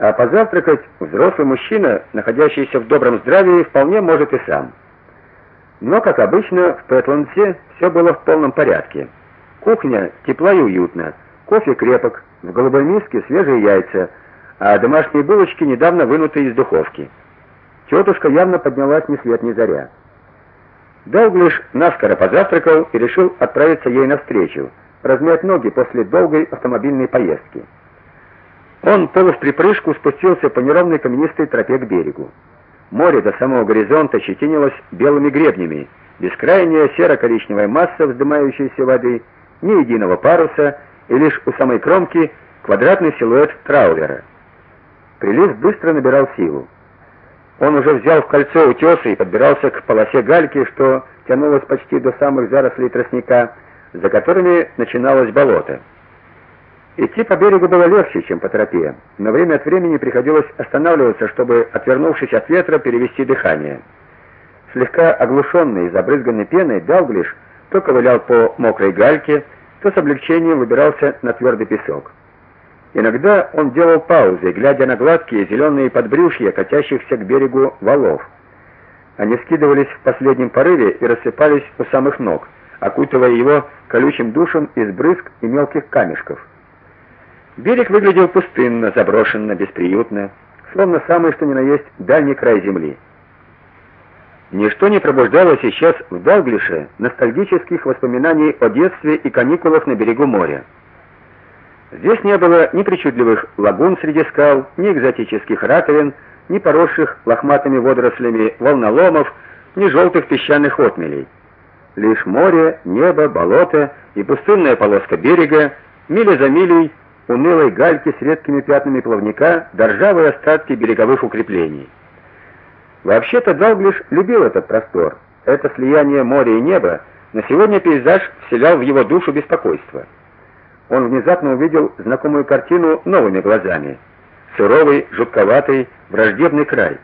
А позавтракать взрослый мужчина, находящийся в добром здравии, вполне может и сам. Но, как обычно, в Пэтландсе все было в полном порядке. Кухня тепла и уютна, кофе крепок, в голубой миске свежие яйца, а домашние булочки недавно вынуты из духовки. Тетушка явно поднялась ни свет ни заря. Далглиш наскоро позавтракал и решил отправиться ей навстречу, размять ноги после долгой автомобильной поездки. Он полувприпрыжку спустился по неровной каменистой тропе к берегу. Море до самого горизонта щетинилось белыми гребнями, бескрайняя серо-коричневая масса вздымающейся воды, ни единого паруса, и лишь у самой кромки квадратный силуэт траулера. Прилив быстро набирал силу. Он уже взял в кольцо утесы и подбирался к полосе гальки, что тянулась почти до самых зарослей тростника, за которыми начиналось болото. Идти по берегу было легче, чем по тропе, но время от времени приходилось останавливаться, чтобы, отвернувшись от ветра, перевести дыхание. Слегка оглушенный и забрызганный пеной, Далглиш то ковылял по мокрой гальке, то с облегчением выбирался на твердый песок. Иногда он делал паузы, глядя на гладкие зеленые подбрюшья катящихся к берегу валов. Они скидывались в последнем порыве и рассыпались у самых ног, окутывая его колючим душем из брызг и мелких камешков. Берег выглядел пустынно, заброшенно, бесприютно, словно самый что ни на есть дальний край земли. Ничто не пробуждало сейчас в Далглише ностальгических воспоминаний о детстве и каникулах на берегу моря. Здесь не было ни причудливых лагун среди скал, ни экзотических раковин, ни поросших лохматыми водорослями волноломов, ни желтых песчаных отмелей. Лишь море, небо, болото и пустынная полоска берега, миля за милей унылой гальки с редкими пятнами плавника, доржавые остатки береговых укреплений. Вообще-то Далглиш любил этот простор. Это слияние моря и неба, но сегодня пейзаж вселял в его душу беспокойство. Он внезапно увидел знакомую картину новыми глазами. Суровый, жутковатый, враждебный край.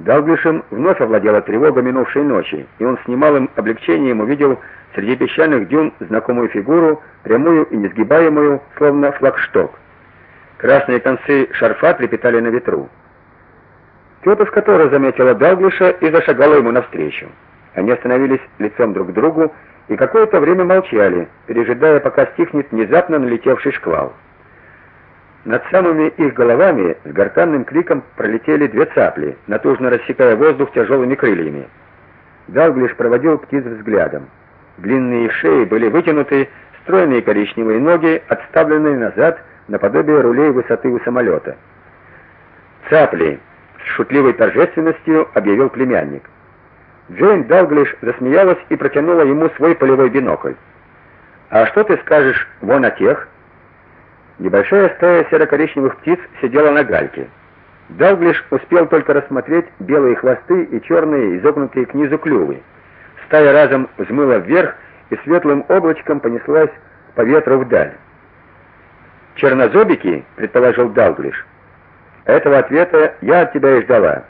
Далглишем вновь овладела тревога минувшей ночи, и он с немалым облегчением увидел среди песчаных дюн знакомую фигуру, прямую и несгибаемую, словно флагшток. Красные концы шарфа трепетали на ветру. Тетушка тоже заметила Далглиша и зашагала ему навстречу. Они остановились лицом друг к другу и какое-то время молчали, пережидая, пока стихнет внезапно налетевший шквал. Над самыми их головами с гортанным криком пролетели две цапли, натужно рассекая воздух тяжелыми крыльями. Далглиш проводил птиц взглядом. Длинные шеи были вытянуты, стройные коричневые ноги отставлены назад наподобие рулей высоты у самолета. «Цапли!» — с шутливой торжественностью объявил племянник. Джейн Далглиш засмеялась и протянула ему свой полевой бинокль. «А что ты скажешь вон о тех?» Небольшая стая серо-коричневых птиц сидела на гальке. Далглиш успел только рассмотреть белые хвосты и черные изогнутые к низу клювы. Стая разом взмыла вверх и светлым облачком понеслась по ветру вдаль. «Чернозобики?» — предположил Далглиш. «Этого ответа я от тебя и ждала.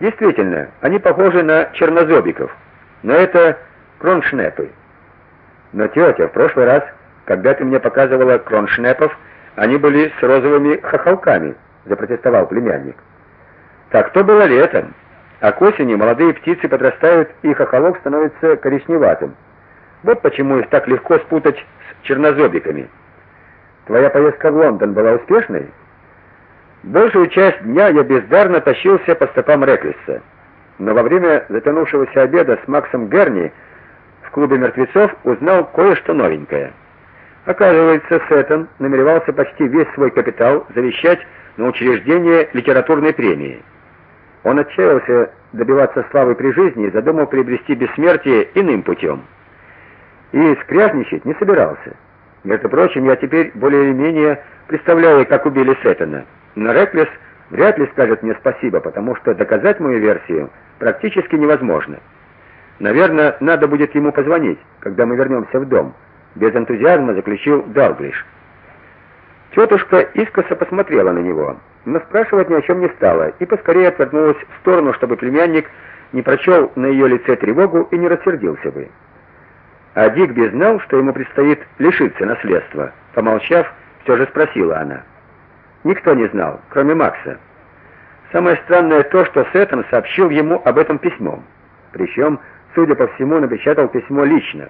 Действительно, они похожи на чернозобиков, но это кроншнепы. Но, тетя, в прошлый раз, когда ты мне показывала кроншнепов, они были с розовыми хохолками», — запротестовал племянник. «Так то было летом». А к осени молодые птицы подрастают, и хохолок становится коричневатым. Вот почему их так легко спутать с чернозобиками. Твоя поездка в Лондон была успешной? Большую часть дня я бездарно тащился по стопам Реклиса. Но во время затянувшегося обеда с Максом Герни в клубе мертвецов узнал кое-что новенькое. Оказывается, Сеттон намеревался почти весь свой капитал завещать на учреждение литературной премии. Он отчаялся добиваться славы при жизни и задумал приобрести бессмертие иным путем. И скряжничать не собирался. Между прочим, я теперь более или менее представляю, как убили Сеттона. Но Реклес вряд ли скажет мне спасибо, потому что доказать мою версию практически невозможно. Наверное, надо будет ему позвонить, когда мы вернемся в дом. Без энтузиазма заключил Далглиш. Тетушка искоса посмотрела на него но спрашивать ни о чем не стала и поскорее отвернулась в сторону, чтобы племянник не прочел на ее лице тревогу и не рассердился бы. А Дигби знал, что ему предстоит лишиться наследства. Помолчав, все же спросила она: никто не знал, кроме Макса. Самое странное то, что Сеттон сообщил ему об этом письмом. Причем, судя по всему, напечатал письмо лично.